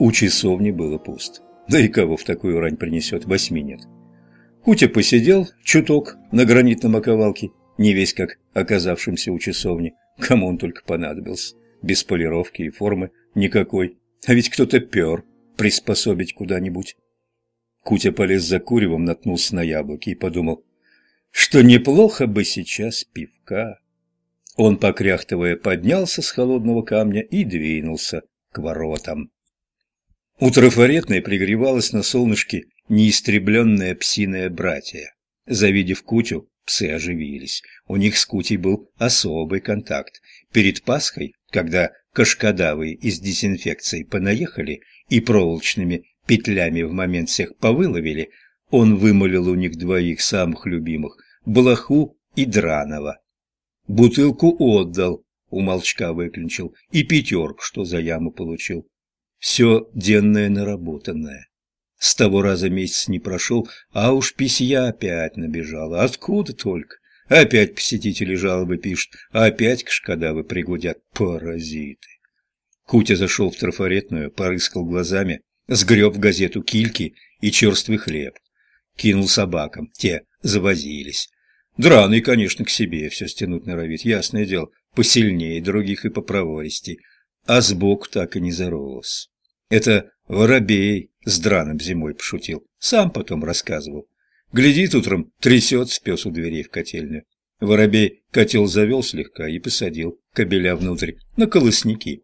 У часовни было пусто. Да и кого в такую рань принесет, восьми нет. Кутя посидел чуток на гранитном оковалке, не весь как оказавшимся у часовни, кому он только понадобился, без полировки и формы никакой, а ведь кто-то пер приспособить куда-нибудь. Кутя полез за куревом, наткнулся на яблоки и подумал, что неплохо бы сейчас пивка. Он, покряхтывая, поднялся с холодного камня и двинулся к воротам. У трафаретной пригревалась на солнышке неистребленное псиное братья. Завидев Кутю, псы оживились. У них с Кутей был особый контакт. Перед Пасхой, когда кашкадавы из дезинфекции понаехали и проволочными петлями в момент всех повыловили, он вымолил у них двоих самых любимых – Блоху и Дранова. Бутылку отдал, у молчка выключил, и пятерку, что за яму получил. Все денное наработанное. С того раза месяц не прошел, а уж писья опять набежала. Откуда только? Опять посетители жалобы пишут, опять кашкадавы пригудят. Паразиты. Кутя зашел в трафаретную, порыскал глазами, сгреб в газету кильки и черствый хлеб. Кинул собакам, те завозились. Драный, конечно, к себе все стянуть норовит, ясное дело, посильнее других и попровористей, а сбоку так и не зарос. Это воробей с драным зимой пошутил, сам потом рассказывал. Глядит утром, трясется пес у дверей в котельную. Воробей котел завел слегка и посадил кобеля внутрь, на колосники.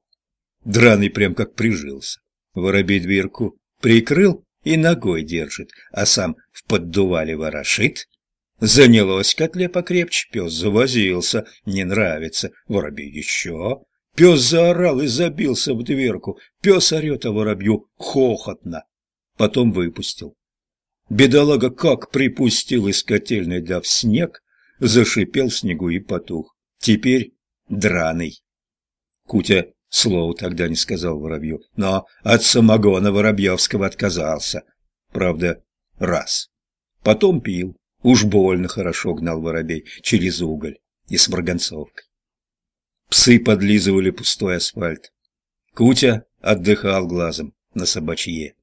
Драный прям как прижился. Воробей дверку прикрыл и ногой держит, а сам в поддувале ворошит. Занялось котле покрепче, пес завозился, не нравится, воробей еще. Пес заорал и забился в дверку, пес орет, а воробью хохотно. Потом выпустил. Бедолага как припустил из котельной, да снег, зашипел снегу и потух. Теперь драный. Кутя Слово тогда не сказал Воробью, но от самогона Воробьевского отказался. Правда, раз. Потом пил. Уж больно хорошо гнал Воробей через уголь и с марганцовкой. Псы подлизывали пустой асфальт. Кутя отдыхал глазом на собачье.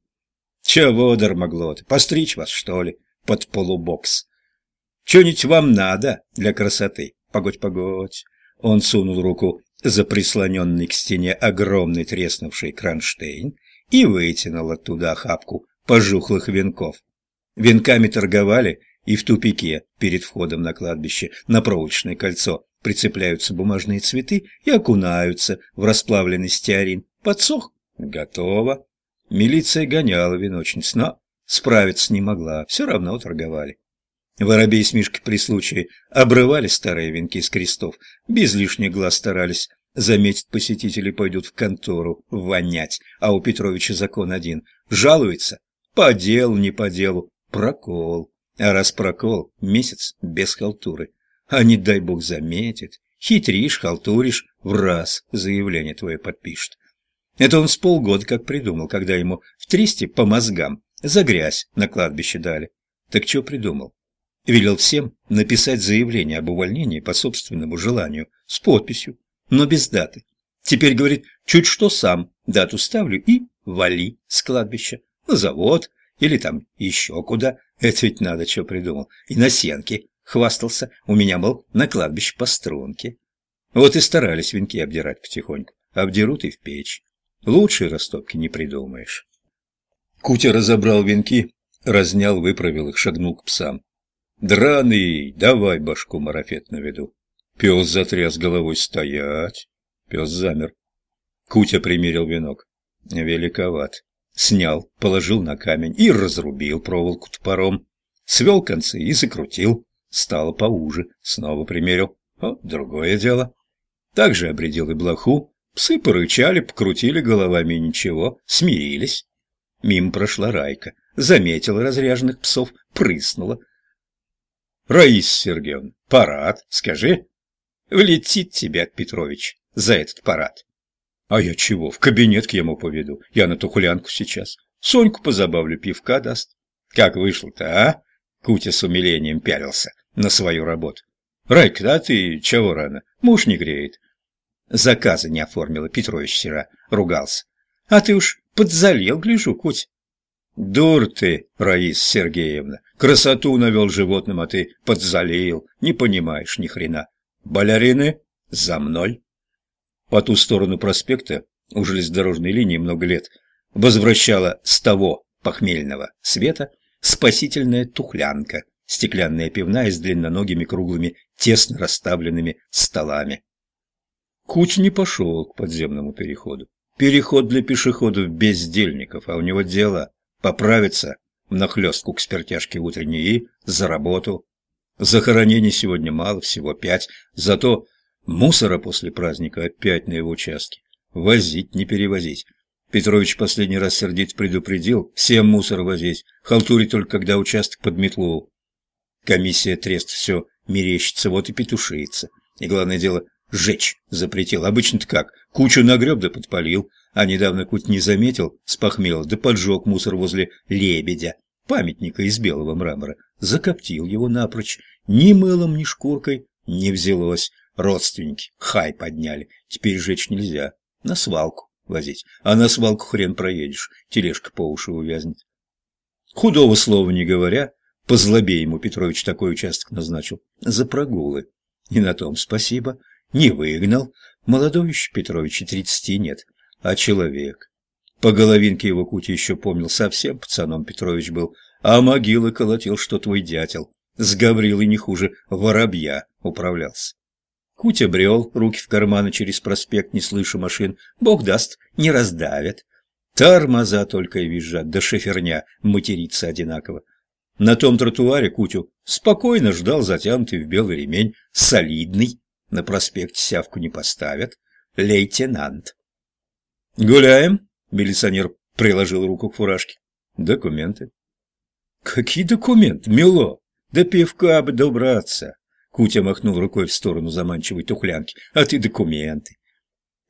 «Чего, дармоглот, постричь вас, что ли, под полубокс? Чё-нибудь вам надо для красоты? Погодь-погодь!» Он сунул руку за прислоненный к стене огромный треснувший кронштейн и вытянул оттуда охапку пожухлых венков. Венками торговали и в тупике перед входом на кладбище на проволочное кольцо прицепляются бумажные цветы и окунаются в расплавленный стеарин. Подсох? Готово. Милиция гоняла веночниц, но справиться не могла, все равно торговали. Воробей с Мишкой при случае обрывали старые венки с крестов, без лишних глаз старались. Заметят посетители, пойдут в контору вонять, а у Петровича закон один. Жалуется? По делу, не по делу. Прокол. А раз прокол, месяц без халтуры. А не дай бог заметит. Хитришь, халтуришь, в раз заявление твое подпишет. Это он с полгода как придумал, когда ему в тристе по мозгам за грязь на кладбище дали. Так что придумал? Велел всем написать заявление об увольнении по собственному желанию, с подписью, но без даты. Теперь, говорит, чуть что сам дату ставлю и вали с кладбища, на завод или там еще куда. Это ведь надо, что придумал. И на сенке хвастался. У меня, был на кладбище по струнке. Вот и старались венки обдирать потихоньку. Обдерут и в печь. Лучшей растопки не придумаешь. Кутя разобрал венки, разнял, выправил их, шагнул к псам. «Драный, давай башку марафет на виду». Пес затряс головой «Стоять!» Пес замер. Кутя примерил венок. Великоват. Снял, положил на камень и разрубил проволоку топором. Свел концы и закрутил. Стало поуже. Снова примерил. О, другое дело. Также обредил и блоху. Псы порычали, покрутили головами ничего, смирились. Мимо прошла Райка. Заметила разряженных псов, прыснула. Раиса Сергеевна, парад, скажи. Влетит тебе от Петрович за этот парад. А я чего, в кабинет к ему поведу. Я на тухулянку сейчас. Соньку позабавлю, пивка даст. Как вышло-то, а? Кутя с умилением пялился на свою работу. Райка, а ты чего рано? Муж не греет. Заказы не оформила Петрович вчера, ругался. А ты уж подзалил, гляжу, Куть. Дур ты, Раис Сергеевна, красоту навел животным, а ты подзалил, не понимаешь ни хрена. Балерины, за мной. По ту сторону проспекта, у железнодорожной линии много лет, возвращала с того похмельного света спасительная тухлянка, стеклянная пивная с длинноногими круглыми, тесно расставленными столами. Куч не пошел к подземному переходу. Переход для пешеходов-бездельников, а у него дело поправиться нахлестку к спиртяжке утренней и за работу. Захоронений сегодня мало, всего пять, зато мусора после праздника опять на его участке. Возить, не перевозить. Петрович последний раз сердит предупредил, всем мусор возить, халтурить только когда участок под метлу. Комиссия трест все мерещится, вот и петушится. И главное дело, жечь запретил. Обычно-то как, кучу нагреб да подпалил, а недавно куть не заметил, спохмел, да поджег мусор возле лебедя, памятника из белого мрамора, закоптил его напрочь, ни мылом, ни шкуркой не взялось. Родственники хай подняли, теперь жечь нельзя, на свалку возить. А на свалку хрен проедешь, тележка по уши увязнет. Худого слова не говоря, по злобе ему Петрович такой участок назначил. За прогулы. И на том спасибо. Не выгнал. Молодой еще Петровича тридцати нет, а человек. По головинке его Кути еще помнил, совсем пацаном Петрович был, а могилы колотил, что твой дятел. С Гаврилой не хуже воробья управлялся. Кутя брел, руки в карманы через проспект, не слыша машин. Бог даст, не раздавят. Тормоза только и визжат, да шоферня матерится одинаково. На том тротуаре Кутю спокойно ждал затянутый в белый ремень, солидный, на проспекте сявку не поставят, лейтенант. «Гуляем?» — милиционер приложил руку к фуражке. «Документы». «Какие документы, мило? До пивка бы добраться». Кутя махнул рукой в сторону заманчивой тухлянки. «А ты документы».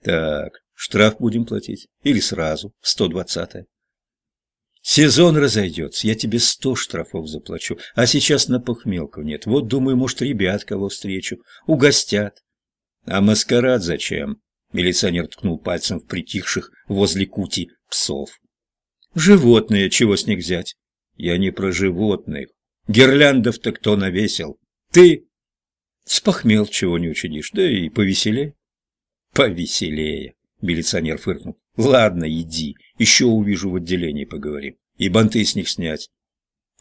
«Так, штраф будем платить? Или сразу, сто двадцатое?» «Сезон разойдется, я тебе сто штрафов заплачу, а сейчас на похмелку нет. Вот, думаю, может, ребят кого встречу, угостят». «А маскарад зачем?» Милиционер ткнул пальцем в притихших возле кути псов. «Животные, чего с них взять?» «Я не про животных. Гирляндов-то кто навесил? Ты?» Спохмел, чего не учинишь, да и повеселее. Повеселее, милиционер фыркнул. Ладно, иди, еще увижу в отделении поговорим. И банты с них снять.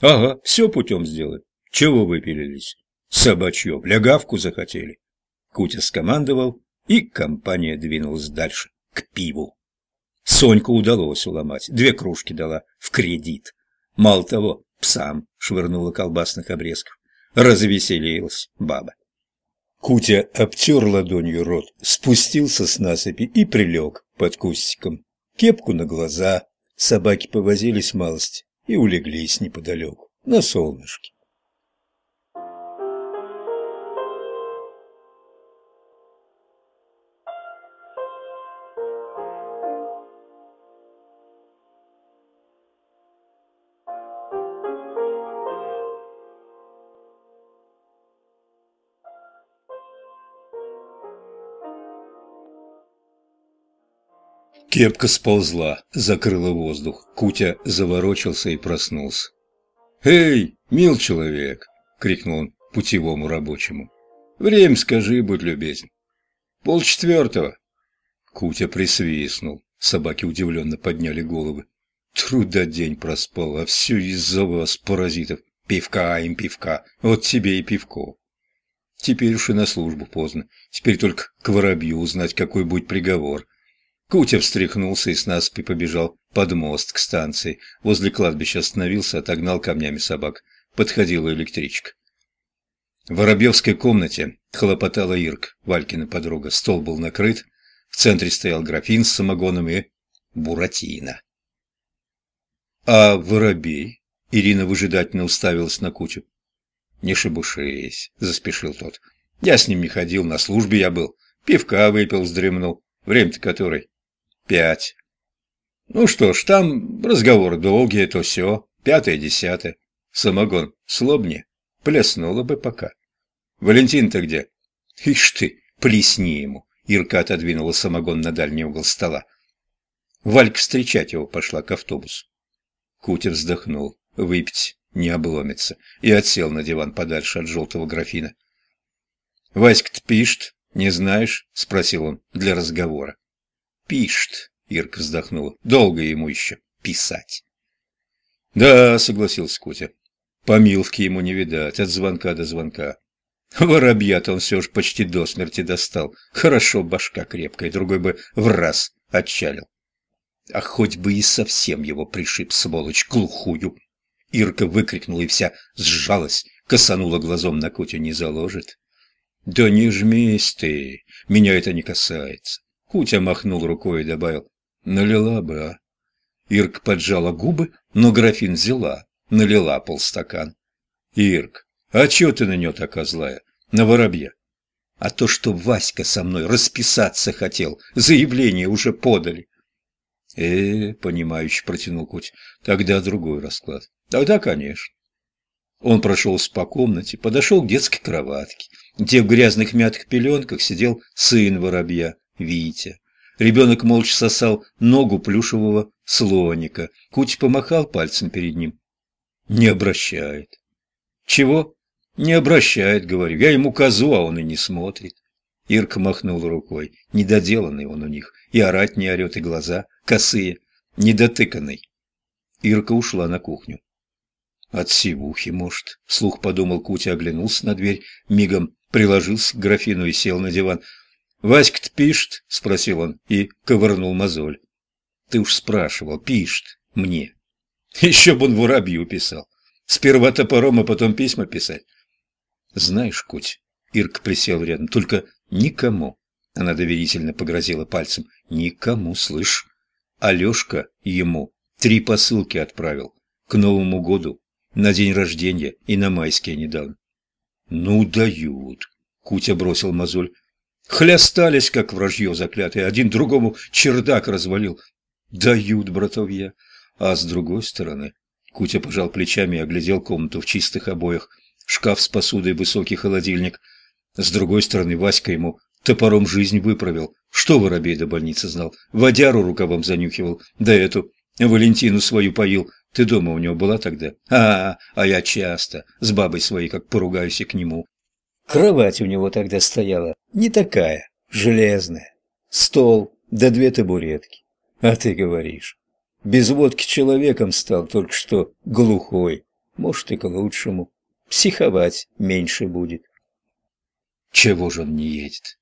Ага, все путем сделаем. Чего выпилились? Собачье, лягавку захотели. Кутя скомандовал, и компания двинулась дальше, к пиву. Соньку удалось уломать, две кружки дала в кредит. Мало того, псам швырнула колбасных обрезков. Развеселилась баба. Кутя обтер ладонью рот, спустился с насыпи и прилег под кустиком. Кепку на глаза, собаки повозились малость и улеглись неподалеку, на солнышке. Кепка сползла, закрыла воздух. Кутя заворочился и проснулся. «Эй, мил человек!» — крикнул он путевому рабочему. «Время скажи, будь любезен». «Полчетвертого». Кутя присвистнул. Собаки удивленно подняли головы. Труда день проспал, а все из-за вас, паразитов. Пивка им пивка, вот тебе и пивко. Теперь уж и на службу поздно. Теперь только к воробью узнать, какой будет приговор. Кутя встряхнулся и с наспи побежал под мост к станции. Возле кладбища остановился, отогнал камнями собак. Подходила электричка. В Воробьевской комнате хлопотала Ирк, Валькина подруга. Стол был накрыт, в центре стоял графин с самогоном и буратино. «А воробей?» — Ирина выжидательно уставилась на Кутю. «Не шебушись», — заспешил тот. «Я с ним не ходил, на службе я был. Пивка выпил, вздремнул. Время-то который?» Пять. Ну что ж, там разговоры долгие, то все, пятое-десятое. Самогон слобни, плеснуло бы пока. Валентин-то где? Ишь ты, плесни ему. Ирка отодвинула самогон на дальний угол стола. Валька встречать его пошла к автобусу. Кутя вздохнул. Выпить не обломится. И отсел на диван подальше от желтого графина. «Васька-то пишет, не знаешь?» – спросил он для разговора. «Пишет», – Ирка вздохнула. «Долго ему еще писать». «Да», – согласился Кутя. Помилки ему не видать, от звонка до звонка. Воробья-то он все ж почти до смерти достал. Хорошо, башка крепкая, другой бы в раз отчалил. А хоть бы и совсем его пришиб, сволочь, глухую. Ирка выкрикнула и вся сжалась, косанула глазом на Кутю, не заложит. «Да не жмись ты, меня это не касается». Кутя махнул рукой и добавил, «Налила бы, а?» Ирка поджала губы, но графин взяла, налила полстакан. «Ирк, а чё ты на неё такая злая? На воробья?» «А то, что Васька со мной расписаться хотел, заявление уже подали». «Э, — понимающе протянул Куть, — тогда другой расклад. Тогда, конечно». Он прошелся по комнате, подошел к детской кроватке, где в грязных мятых пеленках сидел сын воробья, Витя. Ребенок молча сосал ногу плюшевого слоника. Куть помахал пальцем перед ним. Не обращает. Чего? Не обращает, говорю. Я ему козу, а он и не смотрит. Ирка махнул рукой. Недоделанный он у них. И орать не орет, и глаза косые, недотыканный. Ирка ушла на кухню. От сивухи, может, слух подумал Кутя, оглянулся на дверь, мигом приложился к графину и сел на диван. «Васька-то пишет?» — спросил он и ковырнул мозоль. «Ты уж спрашивал, пишет мне». Еще бы он воробью писал. Сперва топором, а потом письма писать. Знаешь, Куть, Ирка присел рядом, только никому. Она доверительно погрозила пальцем. Никому, слышь. Алешка ему три посылки отправил. К Новому году, на день рождения и на майские недавно. Ну, дают. Кутя бросил мозоль. Хлястались, как вражье заклятые, один другому чердак развалил. Дают, братовья. А с другой стороны, Кутя пожал плечами и оглядел комнату в чистых обоях, шкаф с посудой, высокий холодильник. С другой стороны, Васька ему топором жизнь выправил. Что воробей до больницы знал? Водяру рукавом занюхивал, да эту, Валентину свою поил. Ты дома у него была тогда? А, а я часто, с бабой своей, как поругаюсь и к нему. Кровать у него тогда стояла, не такая, железная. Стол, да две табуретки. А ты говоришь, без водки человеком стал, только что глухой. Может, и к лучшему. Психовать меньше будет. Чего же он не едет?